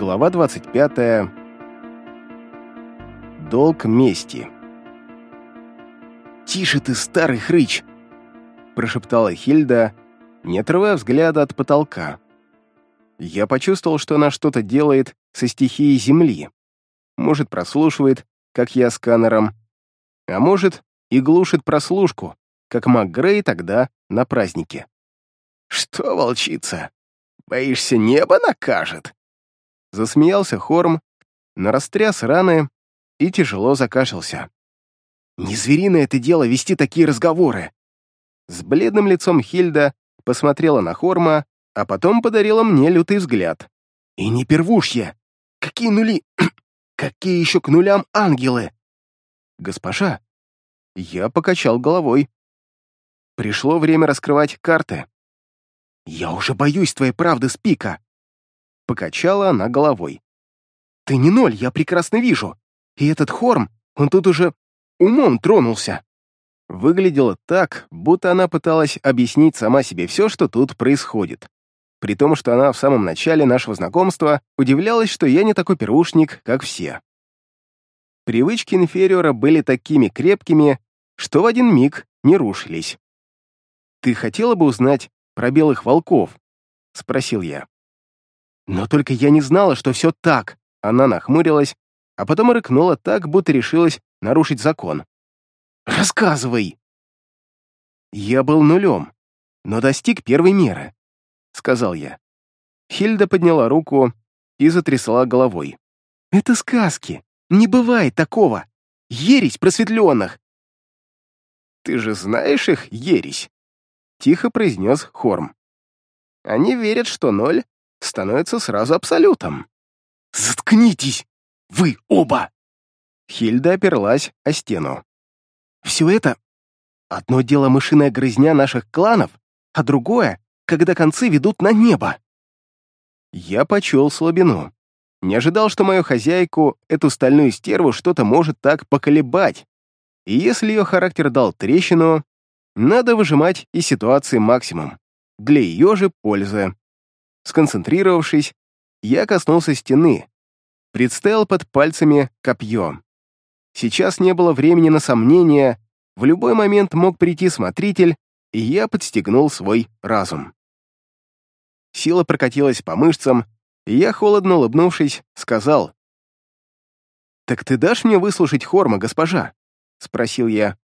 Глава 25. Долг мести. «Тише ты, старый хрыч!» — прошептала Хильда, не отрывая взгляда от потолка. Я почувствовал, что она что-то делает со стихией земли. Может, прослушивает, как я сканером, а может, и глушит прослушку, как МакГрей тогда на празднике. «Что, волчица, боишься, небо накажет?» Засмеялся Хорм, нарастряс раны и тяжело закашлялся. «Не звериное это дело вести такие разговоры!» С бледным лицом Хильда посмотрела на Хорма, а потом подарила мне лютый взгляд. «И не первушье! Какие нули... Какие еще к нулям ангелы?» «Госпожа!» Я покачал головой. Пришло время раскрывать карты. «Я уже боюсь твоей правды, Спика!» Покачала она головой. «Ты не ноль, я прекрасно вижу. И этот Хорм, он тут уже умом тронулся». Выглядело так, будто она пыталась объяснить сама себе все, что тут происходит. При том, что она в самом начале нашего знакомства удивлялась, что я не такой первушник, как все. Привычки инфериора были такими крепкими, что в один миг не рушились. «Ты хотела бы узнать про белых волков?» — спросил я. Но только я не знала, что все так. Она нахмурилась, а потом рыкнула так, будто решилась нарушить закон. «Рассказывай!» «Я был нулем, но достиг первой меры», — сказал я. Хильда подняла руку и затрясла головой. «Это сказки. Не бывает такого. Ересь просветленных!» «Ты же знаешь их, ересь?» — тихо произнес Хорм. «Они верят, что ноль становится сразу абсолютом. «Заткнитесь! Вы оба!» Хильда оперлась о стену. «Все это — одно дело мышиная грызня наших кланов, а другое, когда концы ведут на небо». Я почел слабину. Не ожидал, что мою хозяйку, эту стальную стерву, что-то может так поколебать. И если ее характер дал трещину, надо выжимать из ситуации максимум. Для ее же пользы. Сконцентрировавшись, я коснулся стены, представил под пальцами копье. Сейчас не было времени на сомнения, в любой момент мог прийти смотритель, и я подстегнул свой разум. Сила прокатилась по мышцам, и я, холодно улыбнувшись, сказал, «Так ты дашь мне выслушать Хорма, госпожа?» — спросил я.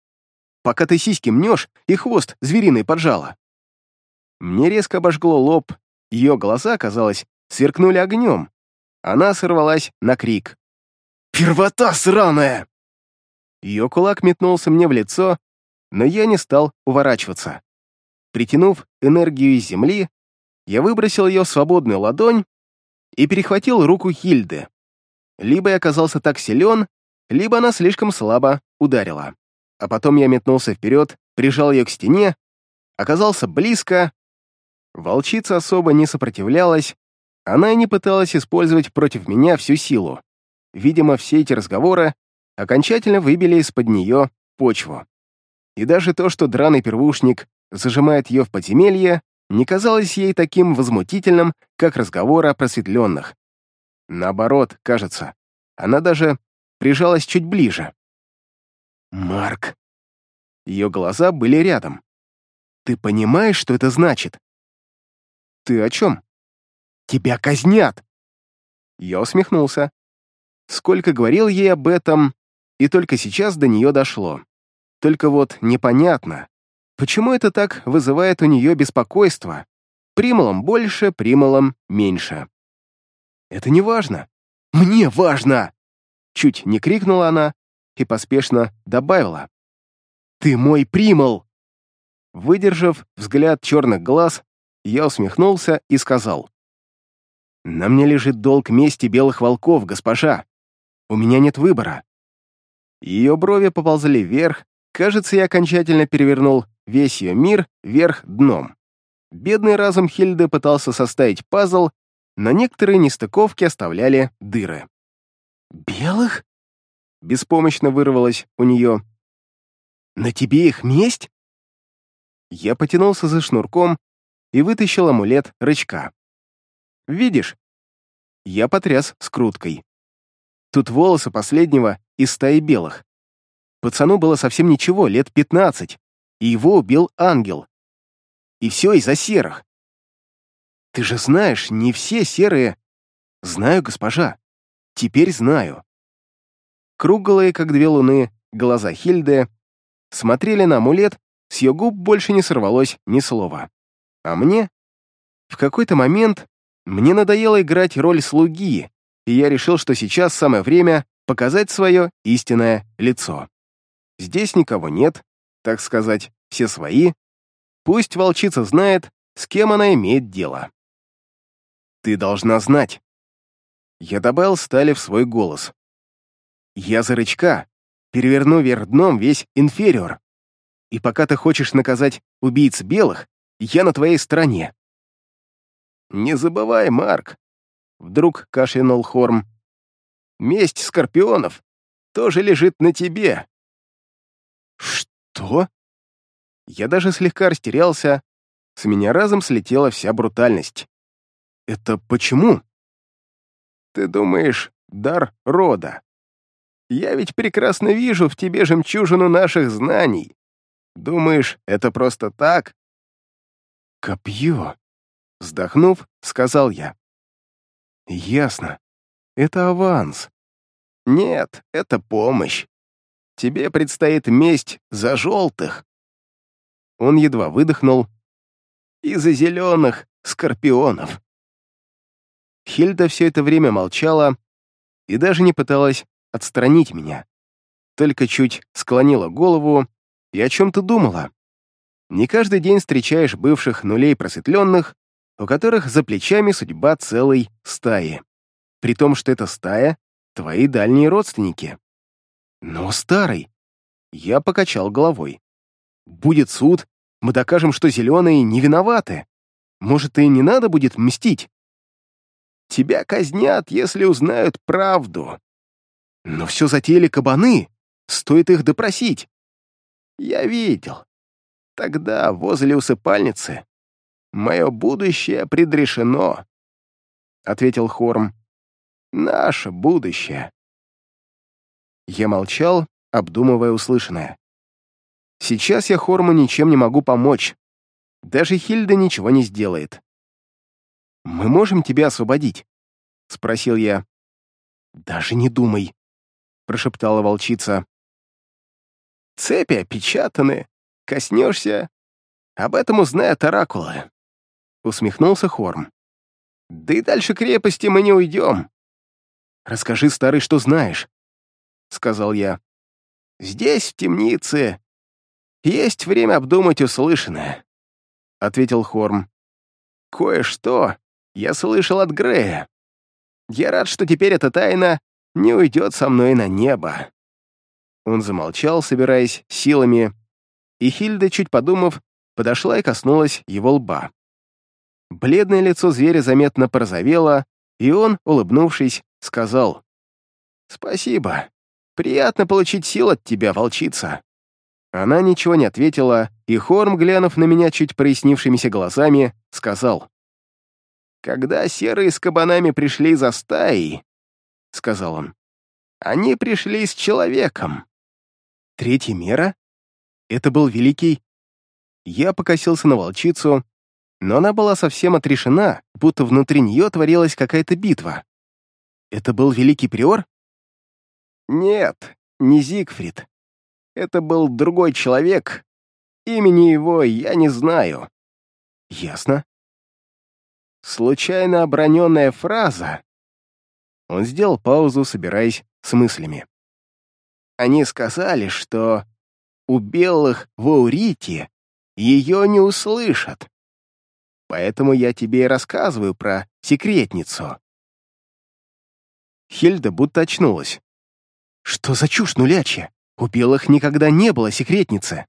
«Пока ты сиськи мнешь и хвост звериный поджала». Мне резко обожгло лоб, ее глаза, казалось, сверкнули огнем. Она сорвалась на крик. «Первота сраная!» Ее кулак метнулся мне в лицо, но я не стал уворачиваться. Притянув энергию из земли, я выбросил ее в свободную ладонь и перехватил руку Хильды. Либо я оказался так силен, либо она слишком слабо ударила. А потом я метнулся вперед, прижал ее к стене, оказался близко Волчица особо не сопротивлялась, она и не пыталась использовать против меня всю силу. Видимо, все эти разговоры окончательно выбили из-под нее почву. И даже то, что драный первушник зажимает ее в подземелье, не казалось ей таким возмутительным, как разговор о просветленных. Наоборот, кажется, она даже прижалась чуть ближе. «Марк!» Ее глаза были рядом. «Ты понимаешь, что это значит?» «Ты о чем?» «Тебя казнят!» Я усмехнулся. Сколько говорил ей об этом, и только сейчас до нее дошло. Только вот непонятно, почему это так вызывает у нее беспокойство. Примолом больше, примолом меньше. «Это не важно. Мне важно!» Чуть не крикнула она и поспешно добавила. «Ты мой примол!» Выдержав взгляд черных глаз, я усмехнулся и сказал. «На мне лежит долг мести белых волков, госпожа. У меня нет выбора». Ее брови поползли вверх, кажется, я окончательно перевернул весь ее мир вверх дном. Бедный разум Хильды пытался составить пазл, но некоторые нестыковки оставляли дыры. «Белых?» — беспомощно вырвалось у нее. «На тебе их месть?» Я потянулся за шнурком, и вытащил амулет рычка. «Видишь? Я потряс скруткой. Тут волосы последнего из стаи белых. Пацану было совсем ничего, лет пятнадцать, и его убил ангел. И все из-за серых. Ты же знаешь, не все серые... Знаю, госпожа. Теперь знаю. Круглые, как две луны, глаза Хильды смотрели на амулет, с ее губ больше не сорвалось ни слова. А мне? В какой-то момент мне надоело играть роль слуги, и я решил, что сейчас самое время показать свое истинное лицо. Здесь никого нет, так сказать, все свои. Пусть волчица знает, с кем она имеет дело. Ты должна знать. Я добавил стали в свой голос. Я за рычка переверну вверх дном весь инфериор. И пока ты хочешь наказать убийц белых, я на твоей стороне. Не забывай, Марк, вдруг кашлянул Хорм. Месть скорпионов тоже лежит на тебе. Что? Я даже слегка растерялся, с меня разом слетела вся брутальность. Это почему? Ты думаешь, дар рода. Я ведь прекрасно вижу в тебе жемчужину наших знаний. Думаешь, это просто так? Копье. Вздохнув, сказал я. Ясно. Это аванс. Нет, это помощь. Тебе предстоит месть за желтых. Он едва выдохнул. И за зеленых скорпионов. Хильда все это время молчала и даже не пыталась отстранить меня. Только чуть склонила голову и о чем-то думала. Не каждый день встречаешь бывших нулей просветленных, у которых за плечами судьба целой стаи. При том, что эта стая — твои дальние родственники. Но старый. Я покачал головой. Будет суд, мы докажем, что зеленые не виноваты. Может, и не надо будет мстить? Тебя казнят, если узнают правду. Но все затеяли кабаны, стоит их допросить. Я видел. Тогда, возле усыпальницы, мое будущее предрешено, — ответил Хорм. Наше будущее. Я молчал, обдумывая услышанное. Сейчас я Хорму ничем не могу помочь. Даже Хильда ничего не сделает. «Мы можем тебя освободить?» — спросил я. «Даже не думай», — прошептала волчица. «Цепи опечатаны. Коснешься. Об этом узнают оракулы», — усмехнулся Хорм. «Да и дальше крепости мы не уйдем». «Расскажи, старый, что знаешь», — сказал я. «Здесь, в темнице, есть время обдумать услышанное», — ответил Хорм. «Кое-что я слышал от Грея. Я рад, что теперь эта тайна не уйдет со мной на небо». Он замолчал, собираясь силами, и Хильда, чуть подумав, подошла и коснулась его лба. Бледное лицо зверя заметно порозовело, и он, улыбнувшись, сказал, «Спасибо. Приятно получить сил от тебя, волчица». Она ничего не ответила, и Хорм, глянув на меня чуть прояснившимися глазами, сказал, когда серые с кабанами пришли за стаей, — сказал он, — они пришли с человеком. Третья мера? Это был великий... Я покосился на волчицу, но она была совсем отрешена, будто внутри нее творилась какая-то битва. Это был великий приор? Нет, не Зигфрид. Это был другой человек. Имени его я не знаю. Ясно случайно оброненная фраза. Он сделал паузу, собираясь с мыслями. Они сказали, что у белых в Аурите ее не услышат. Поэтому я тебе и рассказываю про секретницу. Хельда будто очнулась. Что за чушь нулячья? У белых никогда не было секретницы.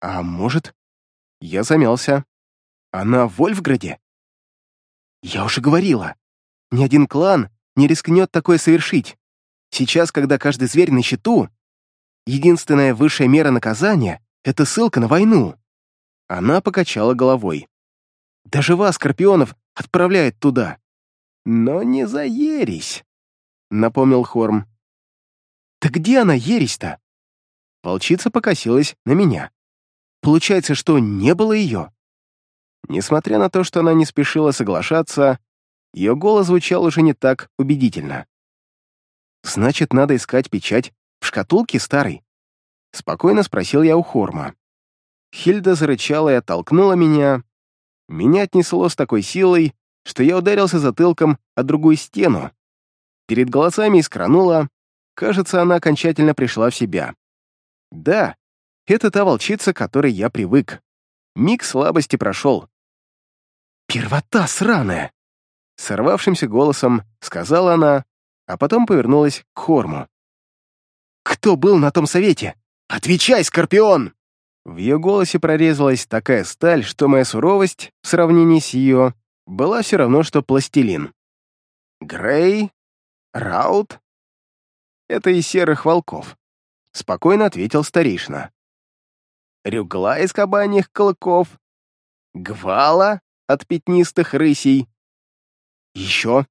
А может... Я замялся. Она в Вольфграде? Я уже говорила, ни один клан не рискнет такое совершить. Сейчас, когда каждый зверь на счету, единственная высшая мера наказания — это ссылка на войну. Она покачала головой. Даже вас, Скорпионов, отправляют туда. Но не за ересь, напомнил Хорм. «Так где она, ересь-то?» Волчица покосилась на меня. «Получается, что не было ее?» Несмотря на то, что она не спешила соглашаться, ее голос звучал уже не так убедительно. «Значит, надо искать печать в шкатулке старой?» Спокойно спросил я у Хорма. Хильда зарычала и оттолкнула меня. Меня отнесло с такой силой, что я ударился затылком о другую стену. Перед глазами искрануло, кажется, она окончательно пришла в себя. Да, это та волчица, к которой я привык. Миг слабости прошел. «Первота сраная!» Сорвавшимся голосом сказала она, а потом повернулась к Хорму. «Кто был на том совете? Отвечай, Скорпион!» В ее голосе прорезалась такая сталь, что моя суровость, в сравнении с ее, была все равно, что пластилин. «Грей? Раут?» «Это из серых волков», — спокойно ответил старейшина. «Рюгла из кабаньих клыков? Гвала от пятнистых рысей? Еще?»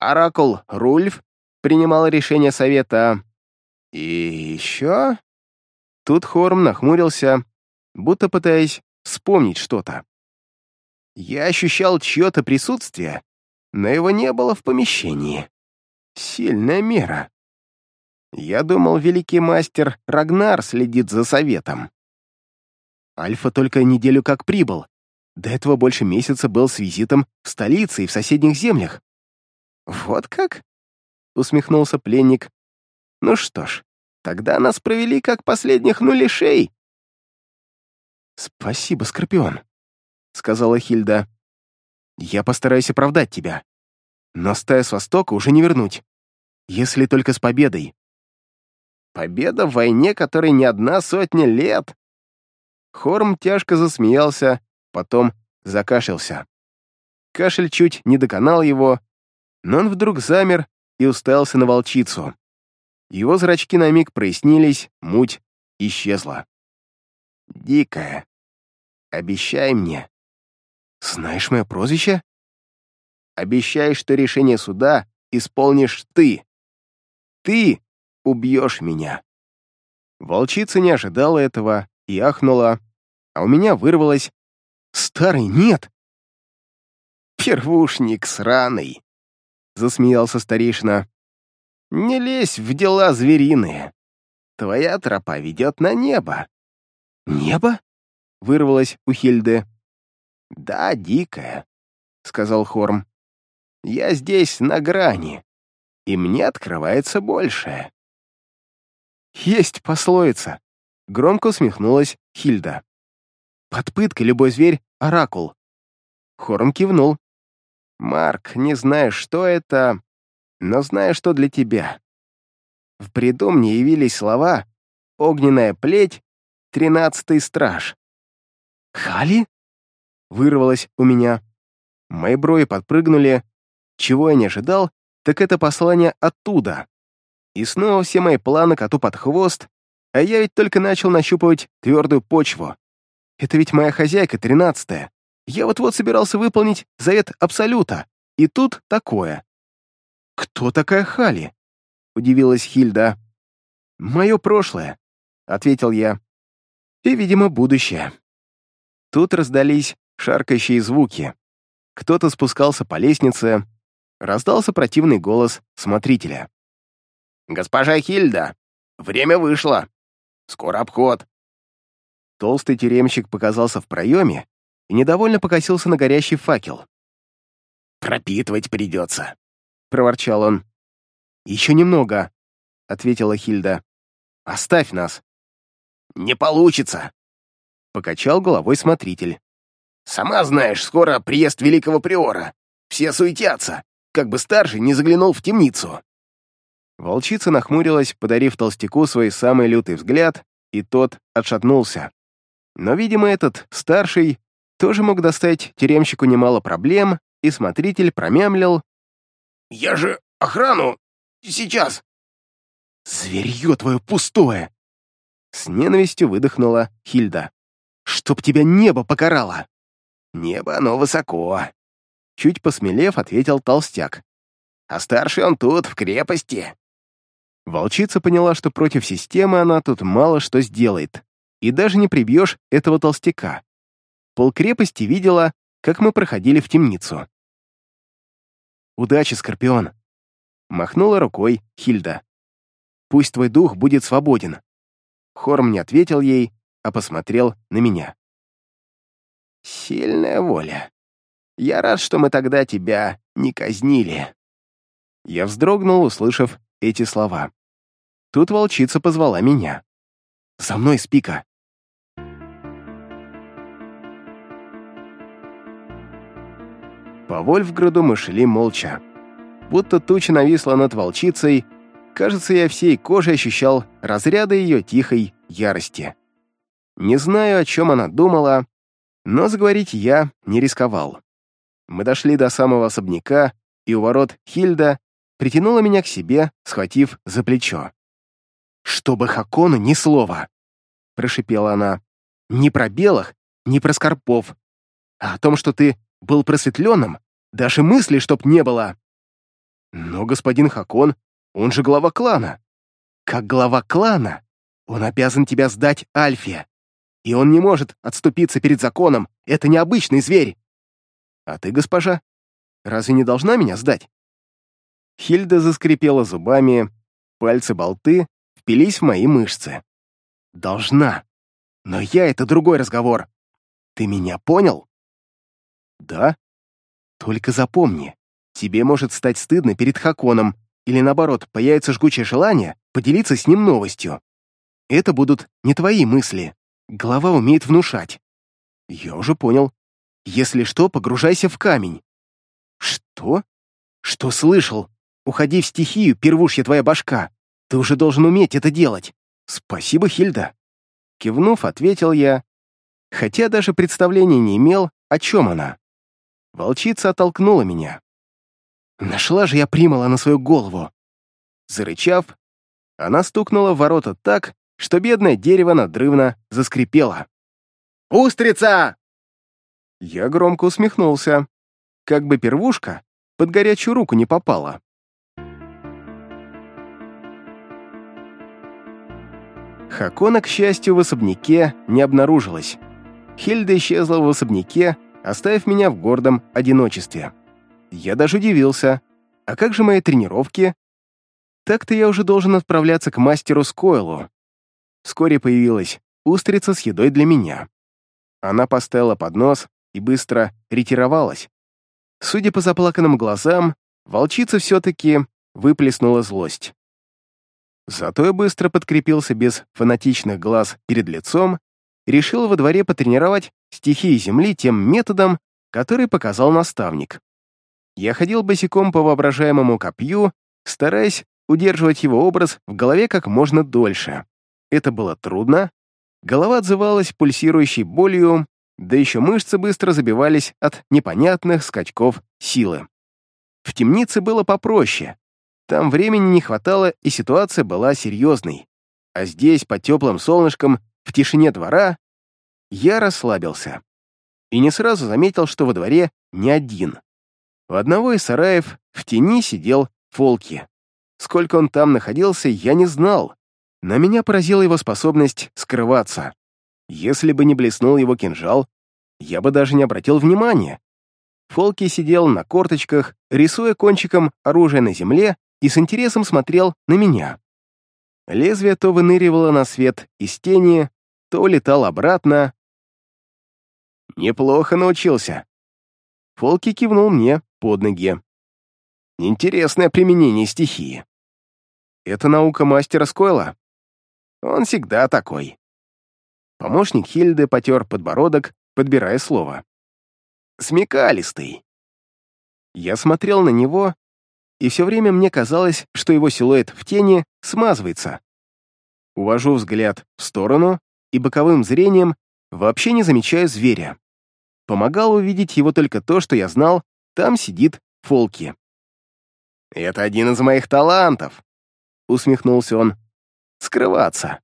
«Оракул Рульф принимал решение совета. И еще?» Тут Хорм нахмурился, будто пытаясь вспомнить что-то. Я ощущал чье-то присутствие, но его не было в помещении. Сильная мера. Я думал, великий мастер Рагнар следит за советом. Альфа только неделю как прибыл. До этого больше месяца был с визитом в столице и в соседних землях. «Вот как?» — усмехнулся пленник. «Ну что ж, Тогда нас провели как последних нулишей. «Спасибо, Скорпион», — сказала Хильда. «Я постараюсь оправдать тебя. Но стая с востока уже не вернуть, если только с победой». «Победа в войне, которой не одна сотня лет?» Хорм тяжко засмеялся, потом закашлялся. Кашель чуть не доконал его, но он вдруг замер и уставился на волчицу. Его зрачки на миг прояснились, муть исчезла. «Дикая, обещай мне». «Знаешь мое прозвище?» «Обещай, что решение суда исполнишь ты. Ты убьешь меня». Волчица не ожидала этого и ахнула, а у меня вырвалось «Старый, нет!» «Первушник сраный!» — засмеялся старейшина. Не лезь в дела звериные. Твоя тропа ведет на небо». «Небо?» — вырвалось у Хильды. «Да, дикая», — сказал Хорм. «Я здесь на грани, и мне открывается большее». «Есть пословица», — громко усмехнулась Хильда. «Под пыткой любой зверь — оракул». Хорм кивнул. «Марк, не знаешь, что это, но знаю, что для тебя. В бреду мне явились слова «Огненная плеть», «Тринадцатый страж». «Хали?» — вырвалось у меня. Мои брови подпрыгнули. Чего я не ожидал, так это послание оттуда. И снова все мои планы коту под хвост, а я ведь только начал нащупывать твердую почву. Это ведь моя хозяйка, тринадцатая. Я вот-вот собирался выполнить завет Абсолюта, и тут такое. «Кто такая Хали?» — удивилась Хильда. «Мое прошлое», — ответил я. «И, видимо, будущее». Тут раздались шаркающие звуки. Кто-то спускался по лестнице. Раздался противный голос смотрителя. «Госпожа Хильда, время вышло. Скоро обход». Толстый тюремщик показался в проеме и недовольно покосился на горящий факел. «Пропитывать придется», проворчал он. «Еще немного», — ответила Хильда. «Оставь нас». «Не получится», — покачал головой смотритель. «Сама знаешь, скоро приезд великого приора. Все суетятся, как бы старший не заглянул в темницу». Волчица нахмурилась, подарив толстяку свой самый лютый взгляд, и тот отшатнулся. Но, видимо, этот старший тоже мог достать тюремщику немало проблем, и смотритель промямлил, я же охрану сейчас!» «Зверье твое пустое!» С ненавистью выдохнула Хильда. «Чтоб тебя небо покарало!» «Небо оно высоко!» чуть посмелев, ответил толстяк. «А старший он тут, в крепости». Волчица поняла, что против системы она тут мало что сделает, и даже не прибьешь этого толстяка. Полкрепости видела, как мы проходили в темницу. «Удачи, Скорпион!» Махнула рукой Хильда. «Пусть твой дух будет свободен». Хорм не ответил ей, а посмотрел на меня. «Сильная воля. Я рад, что мы тогда тебя не казнили». Я вздрогнул, услышав эти слова. Тут волчица позвала меня. «За мной, Спика!» По Вольфграду мы шли молча. Будто туча нависла над волчицей, кажется, я всей кожей ощущал разряды ее тихой ярости. Не знаю, о чем она думала, но заговорить я не рисковал. Мы дошли до самого особняка, и у ворот Хильда притянула меня к себе, схватив за плечо. «Чтобы Хакону ни слова!» — прошипела она. «Ни про белых, ни про скорпов. А о том, что ты был просветленным, даже мысли чтоб не было!» «Но господин Хакон, он же глава клана!» «Как глава клана, он обязан тебя сдать Альфе, и он не может отступиться перед законом, это необычный зверь!» «А ты, госпожа, разве не должна меня сдать?» Хильда заскрипела зубами, пальцы-болты впились в мои мышцы. «Должна. Но я — это другой разговор. Ты меня понял?» «Да. Только запомни, тебе может стать стыдно перед Хаконом, или наоборот, появится жгучее желание поделиться с ним новостью. Это будут не твои мысли. Голова умеет внушать. Я уже понял. Если что, погружайся в камень. Что? Что слышал? Уходи в стихию, первушья твоя башка. Ты уже должен уметь это делать. Спасибо, Хильда. Кивнув, ответил я, хотя даже представления не имел, о чем она. Волчица оттолкнула меня. Нашла же я примала на свою голову. Зарычав, она стукнула в ворота так, что бедное дерево надрывно заскрипело. «Устрица!» Я громко усмехнулся, как бы первушка под горячую руку не попала. Хакона, к счастью, в особняке не обнаружилось. Хильда исчезла в особняке, оставив меня в гордом одиночестве. Я даже удивился. А как же мои тренировки? Так-то я уже должен отправляться к мастеру Скойлу. Вскоре появилась устрица с едой для меня. Она поставила поднос и быстро ретировалась. Судя по заплаканным глазам, волчица все-таки выплеснула злость. Зато я быстро подкрепился без фанатичных глаз перед лицом решил во дворе потренировать стихии земли тем методом, который показал наставник. Я ходил босиком по воображаемому копью, стараясь удерживать его образ в голове как можно дольше. Это было трудно. Голова отзывалась пульсирующей болью, да еще мышцы быстро забивались от непонятных скачков силы. В темнице было попроще. Там времени не хватало, и ситуация была серьезной. А здесь, под теплым солнышком, в тишине двора, я расслабился. И не сразу заметил, что во дворе не один. У одного из сараев в тени сидел Фолки. Сколько он там находился, я не знал. На меня поразила его способность скрываться. Если бы не блеснул его кинжал, я бы даже не обратил внимания. Фолки сидел на корточках, рисуя кончиком оружие на земле и с интересом смотрел на меня. Лезвие то выныривало на свет из тени, то улетал обратно. Неплохо научился. Фолки кивнул мне под ноги. Интересное применение стихии. Это наука мастера Скойла. Он всегда такой. Помощник Хильды потер подбородок, подбирая слово. Смекалистый. Я смотрел на него и все время мне казалось, что его силуэт в тени смазывается. Увожу взгляд в сторону и боковым зрением вообще не замечаю зверя. Помогало увидеть его только то, что я знал, там сидит Фолки. «Это один из моих талантов», — усмехнулся он. «Скрываться».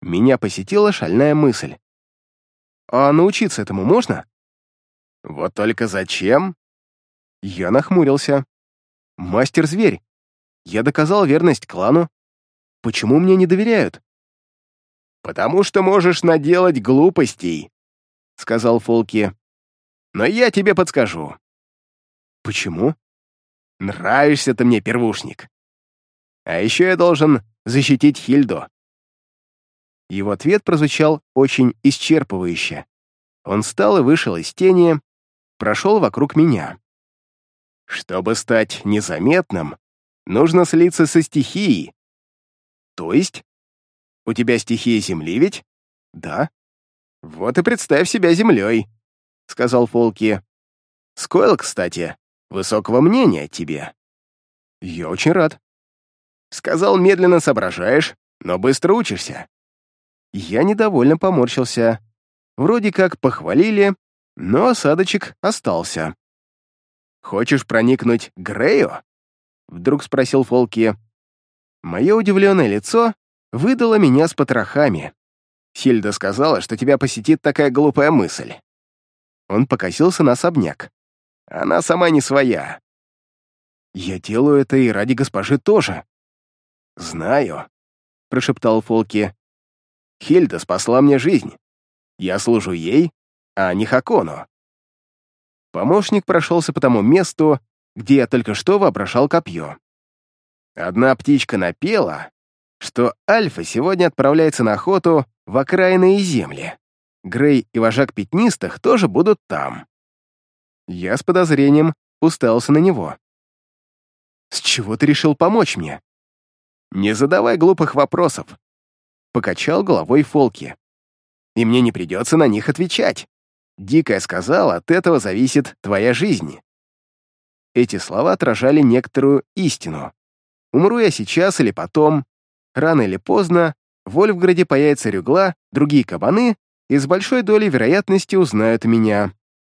Меня посетила шальная мысль. «А научиться этому можно?» «Вот только зачем?» Я нахмурился. «Мастер-зверь, я доказал верность клану. Почему мне не доверяют?» «Потому что можешь наделать глупостей», — сказал Фолки. «Но я тебе подскажу». «Почему?» «Нравишься ты мне, первушник. А еще я должен защитить Хильду». Его ответ прозвучал очень исчерпывающе. Он встал и вышел из тени, прошел вокруг меня. «Чтобы стать незаметным, нужно слиться со стихией». «То есть? У тебя стихия Земли ведь?» «Да». «Вот и представь себя Землей», — сказал Фолки. «Скойл, кстати, высокого мнения о тебе». «Я очень рад». «Сказал, медленно соображаешь, но быстро учишься». Я недовольно поморщился. Вроде как похвалили, но осадочек остался. «Хочешь проникнуть к Грею?» — вдруг спросил Фолки. Мое удивленное лицо выдало меня с потрохами. Хильда сказала, что тебя посетит такая глупая мысль. Он покосился на особняк. Она сама не своя. Я делаю это и ради госпожи тоже. Знаю, прошептал Фолки. Хильда спасла мне жизнь. Я служу ей, а не Хакону. Помощник прошелся по тому месту, где я только что воображал копье. Одна птичка напела, что Альфа сегодня отправляется на охоту в окраинные земли. Грей и вожак пятнистых тоже будут там. Я с подозрением уставился на него. «С чего ты решил помочь мне?» «Не задавай глупых вопросов», — покачал головой Фолки. «И мне не придется на них отвечать. Дикая сказала, от этого зависит твоя жизнь». Эти слова отражали некоторую истину. Умру я сейчас или потом, рано или поздно в Вольфграде появится рюгла, другие кабаны и с большой долей вероятности узнают меня.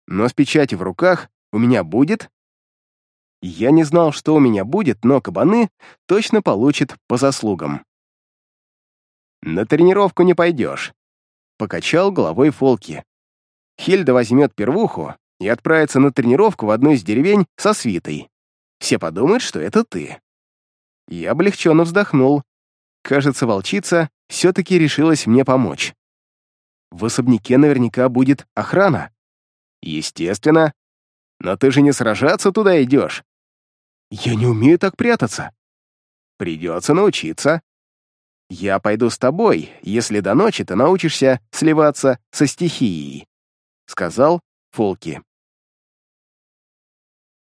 Но с печатью в руках у меня будет... Я не знал, что у меня будет, но кабаны точно получат по заслугам. «На тренировку не пойдешь», — покачал головой Фолки. «Хильда возьмет первуху и отправится на тренировку в одну из деревень со свитой. Все подумают, что это ты». Я облегченно вздохнул. Кажется, волчица все-таки решилась мне помочь. В особняке наверняка будет охрана. Естественно. Но ты же не сражаться туда идешь. Я не умею так прятаться. Придется научиться. Я пойду с тобой, если до ночи ты научишься сливаться со стихией, сказал Фолки.